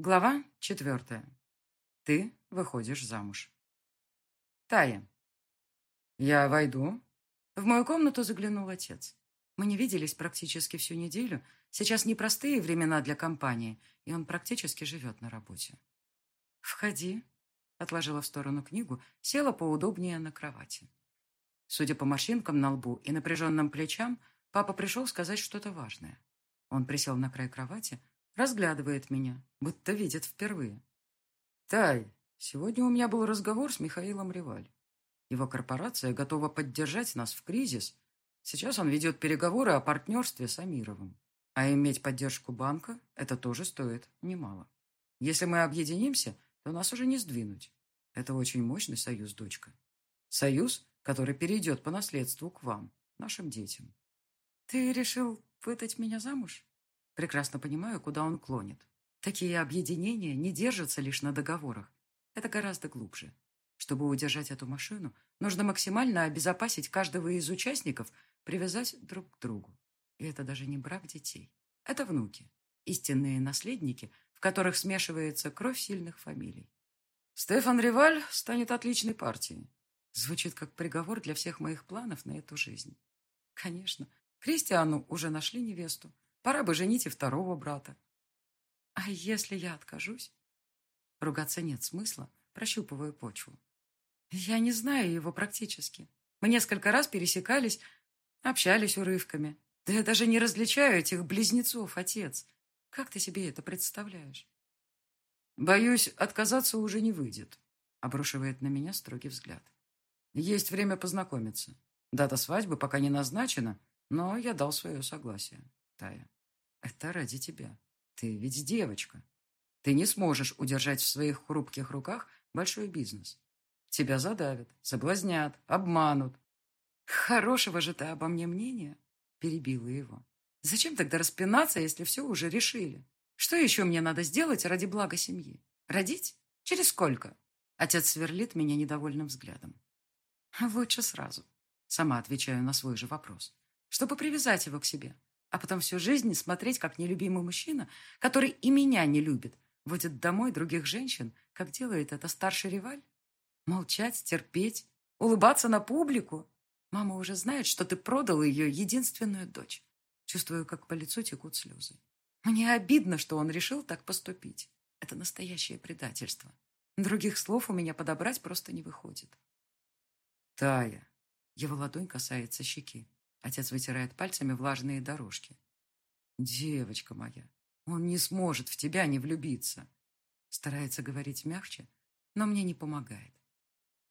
Глава четвертая. Ты выходишь замуж. Тая. Я войду. В мою комнату заглянул отец. Мы не виделись практически всю неделю. Сейчас непростые времена для компании, и он практически живет на работе. «Входи», — отложила в сторону книгу, села поудобнее на кровати. Судя по морщинкам на лбу и напряженным плечам, папа пришел сказать что-то важное. Он присел на край кровати, Разглядывает меня, будто видит впервые. «Тай, сегодня у меня был разговор с Михаилом Реваль. Его корпорация готова поддержать нас в кризис. Сейчас он ведет переговоры о партнерстве с Амировым. А иметь поддержку банка – это тоже стоит немало. Если мы объединимся, то нас уже не сдвинуть. Это очень мощный союз, дочка. Союз, который перейдет по наследству к вам, нашим детям. Ты решил выдать меня замуж? Прекрасно понимаю, куда он клонит. Такие объединения не держатся лишь на договорах. Это гораздо глубже. Чтобы удержать эту машину, нужно максимально обезопасить каждого из участников, привязать друг к другу. И это даже не брак детей. Это внуки. Истинные наследники, в которых смешивается кровь сильных фамилий. Стефан Риваль станет отличной партией. Звучит как приговор для всех моих планов на эту жизнь. Конечно, Кристиану уже нашли невесту. Пора бы женить и второго брата. А если я откажусь? Ругаться нет смысла, прощупываю почву. Я не знаю его практически. Мы несколько раз пересекались, общались урывками. Да я даже не различаю этих близнецов, отец. Как ты себе это представляешь? Боюсь, отказаться уже не выйдет, обрушивает на меня строгий взгляд. Есть время познакомиться. Дата свадьбы пока не назначена, но я дал свое согласие. Тая. Это ради тебя. Ты ведь девочка. Ты не сможешь удержать в своих хрупких руках большой бизнес. Тебя задавят, соблазнят, обманут. Хорошего же ты обо мне мнения, перебила его. Зачем тогда распинаться, если все уже решили? Что еще мне надо сделать ради блага семьи? Родить? Через сколько? Отец сверлит меня недовольным взглядом. Лучше сразу. Сама отвечаю на свой же вопрос. Чтобы привязать его к себе а потом всю жизнь смотреть, как нелюбимый мужчина, который и меня не любит, водит домой других женщин, как делает это старший реваль? Молчать, терпеть, улыбаться на публику? Мама уже знает, что ты продал ее единственную дочь. Чувствую, как по лицу текут слезы. Мне обидно, что он решил так поступить. Это настоящее предательство. Других слов у меня подобрать просто не выходит. Тая. Его ладонь касается щеки. Отец вытирает пальцами влажные дорожки. «Девочка моя, он не сможет в тебя не влюбиться!» Старается говорить мягче, но мне не помогает.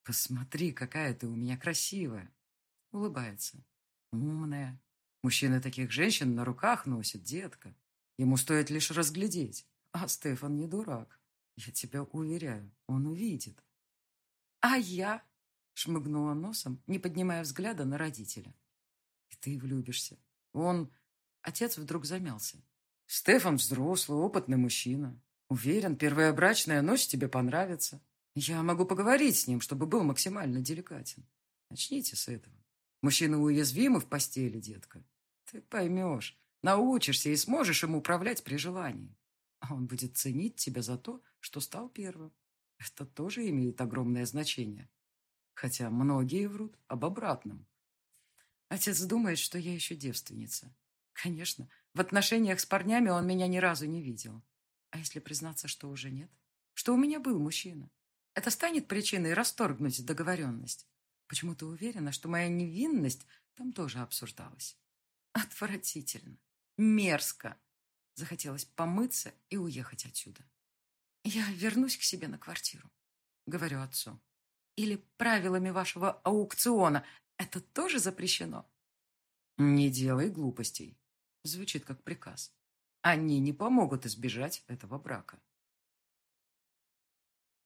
«Посмотри, какая ты у меня красивая!» Улыбается. «Умная. Мужчины таких женщин на руках носят, детка. Ему стоит лишь разглядеть. А Стефан не дурак. Я тебя уверяю, он увидит». «А я?» — шмыгнула носом, не поднимая взгляда на родителя. И ты влюбишься. Он... Отец вдруг замялся. Стефан взрослый, опытный мужчина. Уверен, первая брачная ночь тебе понравится. Я могу поговорить с ним, чтобы был максимально деликатен. Начните с этого. Мужчина уязвимы в постели, детка. Ты поймешь, научишься и сможешь им управлять при желании. А он будет ценить тебя за то, что стал первым. Это тоже имеет огромное значение. Хотя многие врут об обратном. Отец думает, что я еще девственница. Конечно, в отношениях с парнями он меня ни разу не видел. А если признаться, что уже нет? Что у меня был мужчина? Это станет причиной расторгнуть договоренность. Почему-то уверена, что моя невинность там тоже обсуждалась. Отвратительно. Мерзко. Захотелось помыться и уехать отсюда. Я вернусь к себе на квартиру, говорю отцу. Или правилами вашего аукциона это тоже запрещено? Не делай глупостей. Звучит как приказ. Они не помогут избежать этого брака.